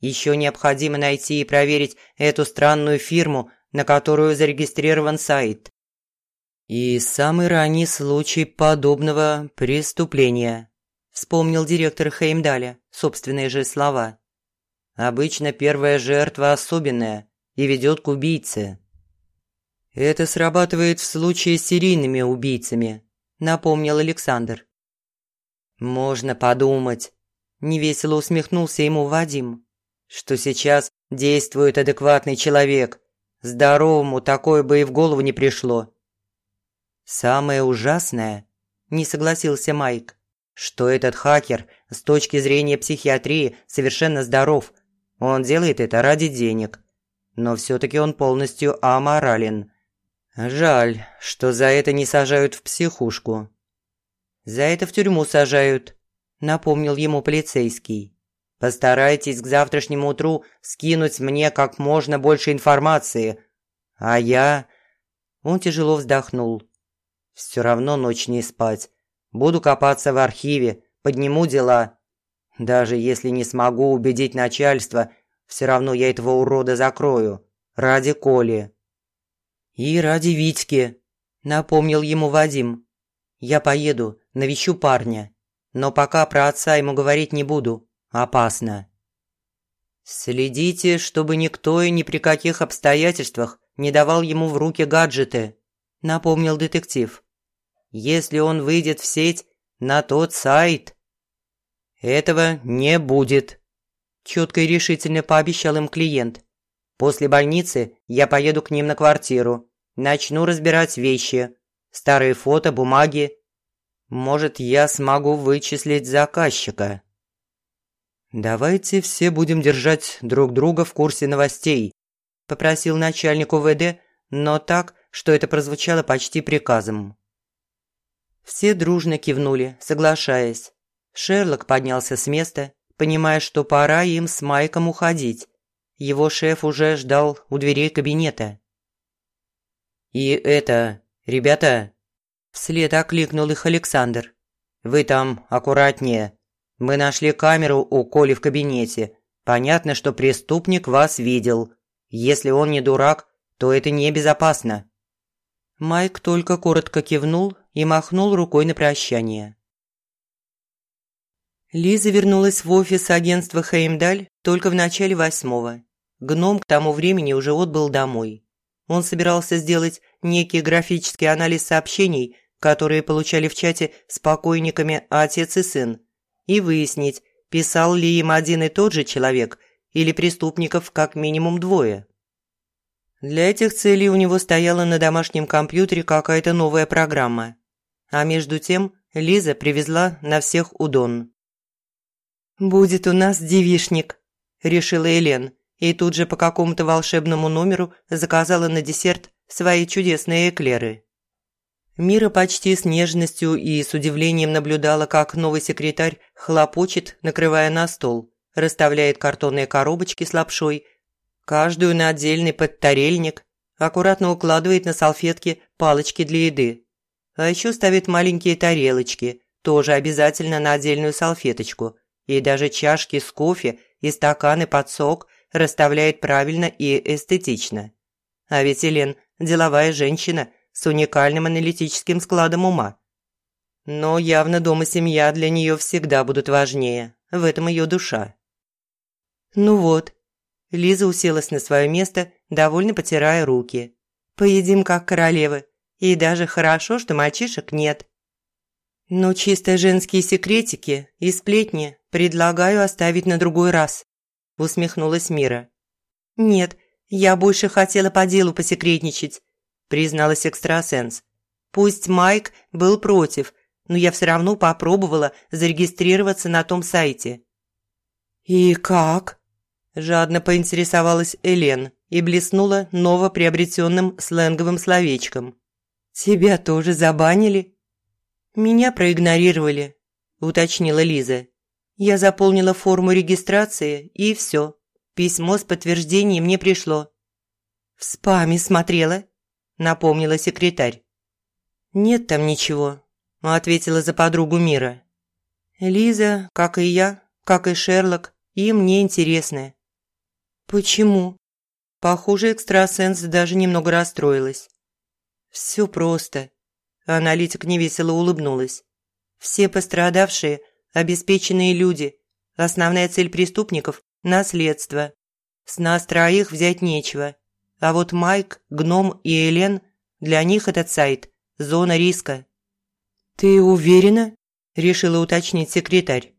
«Еще необходимо найти и проверить эту странную фирму, на которую зарегистрирован сайт». «И самый ранний случай подобного преступления», – вспомнил директор Хеймдаля собственные же слова. «Обычно первая жертва особенная и ведет к убийце». «Это срабатывает в случае с серийными убийцами», – напомнил Александр. «Можно подумать», – невесело усмехнулся ему Вадим, «что сейчас действует адекватный человек. Здоровому такое бы и в голову не пришло». «Самое ужасное», – не согласился Майк, «что этот хакер с точки зрения психиатрии совершенно здоров. Он делает это ради денег. Но все-таки он полностью аморален. Жаль, что за это не сажают в психушку. За это в тюрьму сажают, напомнил ему полицейский. Постарайтесь к завтрашнему утру скинуть мне как можно больше информации. А я... Он тяжело вздохнул. Все равно ночь не спать. Буду копаться в архиве, подниму дела. Даже если не смогу убедить начальство, все равно я этого урода закрою. Ради Коли. «И ради Витьки», – напомнил ему Вадим. «Я поеду, навещу парня. Но пока про отца ему говорить не буду. Опасно». «Следите, чтобы никто и ни при каких обстоятельствах не давал ему в руки гаджеты», – напомнил детектив. «Если он выйдет в сеть на тот сайт...» «Этого не будет», – четко и решительно пообещал им клиент. «После больницы я поеду к ним на квартиру Начну разбирать вещи. Старые фото, бумаги. Может, я смогу вычислить заказчика. «Давайте все будем держать друг друга в курсе новостей», – попросил начальник УВД, но так, что это прозвучало почти приказом. Все дружно кивнули, соглашаясь. Шерлок поднялся с места, понимая, что пора им с Майком уходить. Его шеф уже ждал у дверей кабинета. «И это... ребята...» Вслед окликнул их Александр. «Вы там аккуратнее. Мы нашли камеру у Коли в кабинете. Понятно, что преступник вас видел. Если он не дурак, то это небезопасно». Майк только коротко кивнул и махнул рукой на прощание. Лиза вернулась в офис агентства Хеймдаль только в начале восьмого. Гном к тому времени уже отбыл домой. Он собирался сделать некий графический анализ сообщений, которые получали в чате с покойниками отец и сын, и выяснить, писал ли им один и тот же человек или преступников как минимум двое. Для этих целей у него стояла на домашнем компьютере какая-то новая программа. А между тем Лиза привезла на всех удон. «Будет у нас девишник», – решила Элен и тут же по какому-то волшебному номеру заказала на десерт свои чудесные эклеры. Мира почти с нежностью и с удивлением наблюдала, как новый секретарь хлопочет, накрывая на стол, расставляет картонные коробочки с лапшой, каждую на отдельный подтарельник, аккуратно укладывает на салфетки палочки для еды. А еще ставит маленькие тарелочки, тоже обязательно на отдельную салфеточку, и даже чашки с кофе и стаканы под сок расставляет правильно и эстетично. А ведь Елен – деловая женщина с уникальным аналитическим складом ума. Но явно дом и семья для нее всегда будут важнее, в этом ее душа. Ну вот, Лиза уселась на свое место, довольно потирая руки. «Поедим как королевы, и даже хорошо, что мальчишек нет». Но чисто женские секретики и сплетни предлагаю оставить на другой раз», – усмехнулась Мира. «Нет, я больше хотела по делу посекретничать», – призналась экстрасенс. «Пусть Майк был против, но я все равно попробовала зарегистрироваться на том сайте». «И как?» – жадно поинтересовалась Элен и блеснула новоприобретенным сленговым словечком. «Тебя тоже забанили?» «Меня проигнорировали», – уточнила Лиза. «Я заполнила форму регистрации, и все. Письмо с подтверждением не пришло». «В спаме смотрела», – напомнила секретарь. «Нет там ничего», – ответила за подругу Мира. «Лиза, как и я, как и Шерлок, им не интересны». «Почему?» Похоже, экстрасенс даже немного расстроилась. «Все просто. Аналитик невесело улыбнулась. «Все пострадавшие – обеспеченные люди. Основная цель преступников – наследство. С нас троих взять нечего. А вот Майк, Гном и Элен – для них этот сайт – зона риска». «Ты уверена?» – решила уточнить секретарь.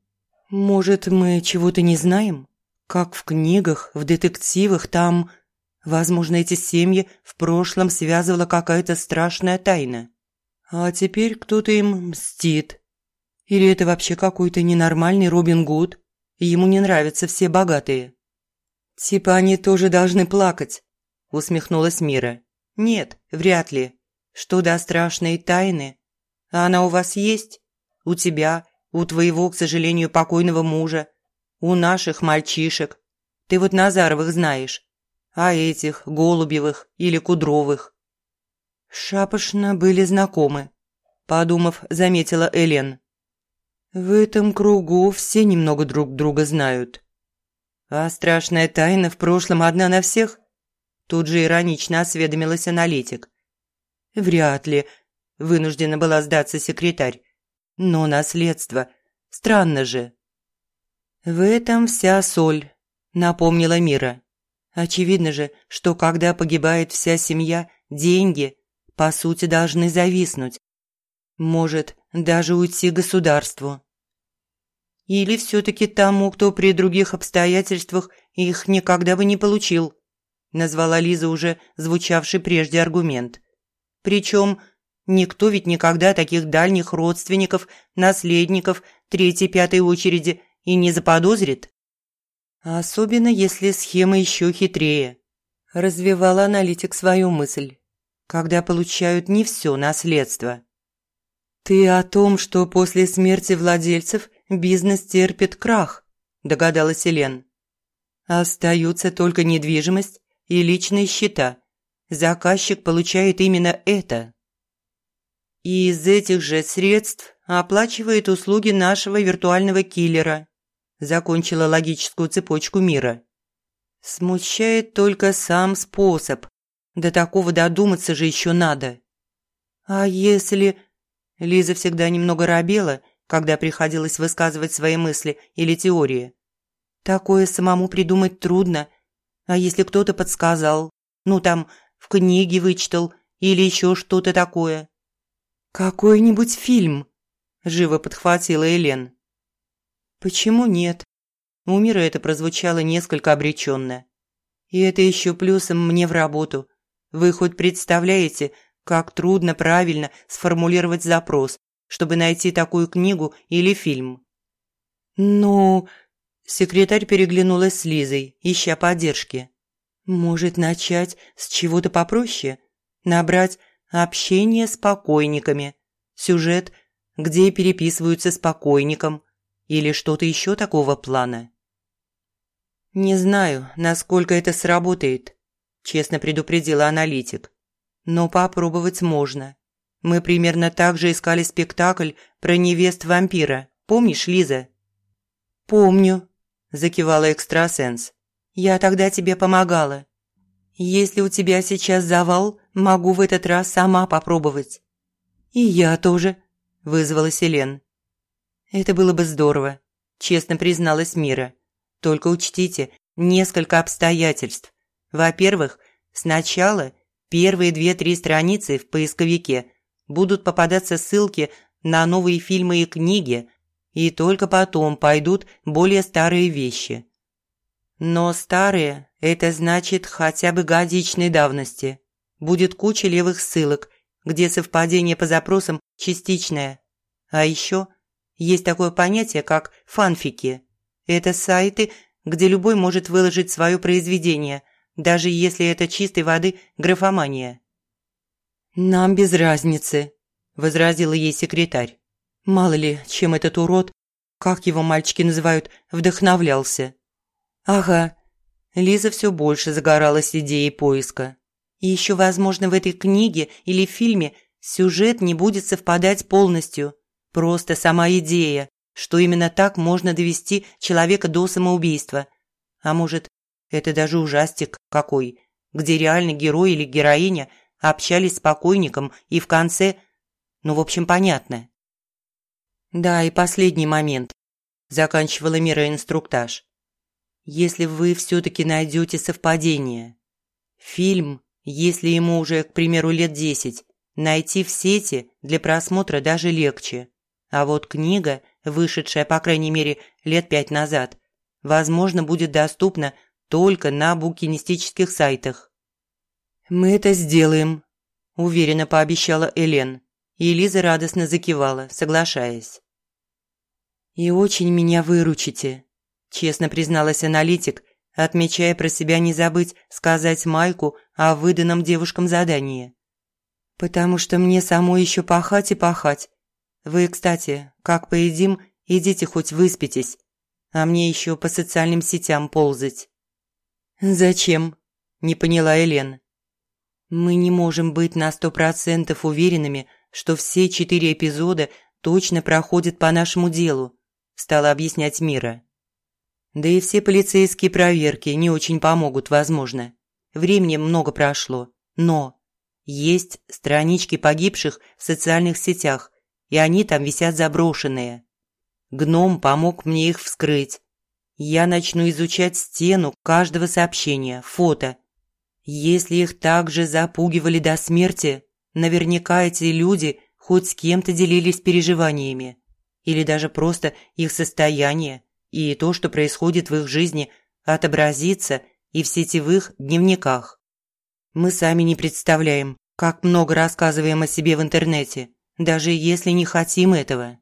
«Может, мы чего-то не знаем? Как в книгах, в детективах там...» Возможно, эти семьи в прошлом связывала какая-то страшная тайна. А теперь кто-то им мстит. Или это вообще какой-то ненормальный Робин Гуд, и ему не нравятся все богатые. Типа они тоже должны плакать, усмехнулась Мира. Нет, вряд ли. Что до страшной тайны? Она у вас есть? У тебя, у твоего, к сожалению, покойного мужа, у наших мальчишек. Ты вот Назаровых знаешь. А этих, Голубевых или Кудровых? Шапошно были знакомы. Подумав, заметила Элен. В этом кругу все немного друг друга знают. А страшная тайна в прошлом одна на всех? Тут же иронично осведомилась аналитик. Вряд ли, вынуждена была сдаться секретарь. Но наследство. Странно же. В этом вся соль, напомнила Мира. Очевидно же, что когда погибает вся семья, деньги по сути, должны зависнуть. Может, даже уйти государству. Или все-таки тому, кто при других обстоятельствах их никогда бы не получил, назвала Лиза уже звучавший прежде аргумент. Причем никто ведь никогда таких дальних родственников, наследников третьей-пятой очереди и не заподозрит. Особенно если схема еще хитрее. Развивала аналитик свою мысль когда получают не все наследство. «Ты о том, что после смерти владельцев бизнес терпит крах», – догадалась Елен. «Остаются только недвижимость и личные счета. Заказчик получает именно это. И из этих же средств оплачивает услуги нашего виртуального киллера», – закончила логическую цепочку мира. Смущает только сам способ, до такого додуматься же еще надо. А если... Лиза всегда немного робела, когда приходилось высказывать свои мысли или теории. Такое самому придумать трудно. А если кто-то подсказал? Ну, там, в книге вычитал или еще что-то такое. «Какой-нибудь фильм», – живо подхватила Элен. «Почему нет?» У Мира это прозвучало несколько обреченно. И это еще плюсом мне в работу. Вы хоть представляете, как трудно правильно сформулировать запрос, чтобы найти такую книгу или фильм? Ну, секретарь переглянулась с Лизой, ища поддержки. Может, начать с чего-то попроще? Набрать «Общение с покойниками», сюжет, где переписываются с покойником или что-то еще такого плана? «Не знаю, насколько это сработает», – честно предупредила аналитик. «Но попробовать можно. Мы примерно так же искали спектакль про невест вампира. Помнишь, Лиза?» «Помню», – закивала экстрасенс. «Я тогда тебе помогала. Если у тебя сейчас завал, могу в этот раз сама попробовать». «И я тоже», – вызвала Селен. «Это было бы здорово», – честно призналась Мира. Только учтите несколько обстоятельств. Во-первых, сначала первые две-три страницы в поисковике будут попадаться ссылки на новые фильмы и книги, и только потом пойдут более старые вещи. Но старые – это значит хотя бы годичной давности. Будет куча левых ссылок, где совпадение по запросам частичное. А еще есть такое понятие, как фанфики – это сайты, где любой может выложить свое произведение, даже если это чистой воды графомания. «Нам без разницы», – возразила ей секретарь. «Мало ли, чем этот урод, как его мальчики называют, вдохновлялся». «Ага». Лиза все больше загоралась идеей поиска. И еще, возможно, в этой книге или фильме сюжет не будет совпадать полностью. Просто сама идея, что именно так можно довести человека до самоубийства. А может, это даже ужастик какой, где реальный герой или героиня общались с покойником и в конце... Ну, в общем, понятно. Да, и последний момент. Заканчивала Мира инструктаж. Если вы все-таки найдете совпадение. Фильм, если ему уже, к примеру, лет десять, найти в сети для просмотра даже легче. А вот книга вышедшая, по крайней мере, лет пять назад, возможно, будет доступна только на букинистических сайтах. «Мы это сделаем», – уверенно пообещала Элен, и Лиза радостно закивала, соглашаясь. «И очень меня выручите», – честно призналась аналитик, отмечая про себя не забыть сказать Майку о выданном девушкам задании. «Потому что мне самой еще пахать и пахать, вы, кстати, как поедим, идите хоть выспитесь, а мне еще по социальным сетям ползать». «Зачем?» – не поняла Элен. «Мы не можем быть на сто процентов уверенными, что все четыре эпизода точно проходят по нашему делу», – стала объяснять Мира. «Да и все полицейские проверки не очень помогут, возможно. Времени много прошло, но есть странички погибших в социальных сетях, и они там висят заброшенные. Гном помог мне их вскрыть. Я начну изучать стену каждого сообщения, фото. Если их также запугивали до смерти, наверняка эти люди хоть с кем-то делились переживаниями. Или даже просто их состояние и то, что происходит в их жизни, отобразится и в сетевых дневниках. Мы сами не представляем, как много рассказываем о себе в интернете – даже если не хотим этого.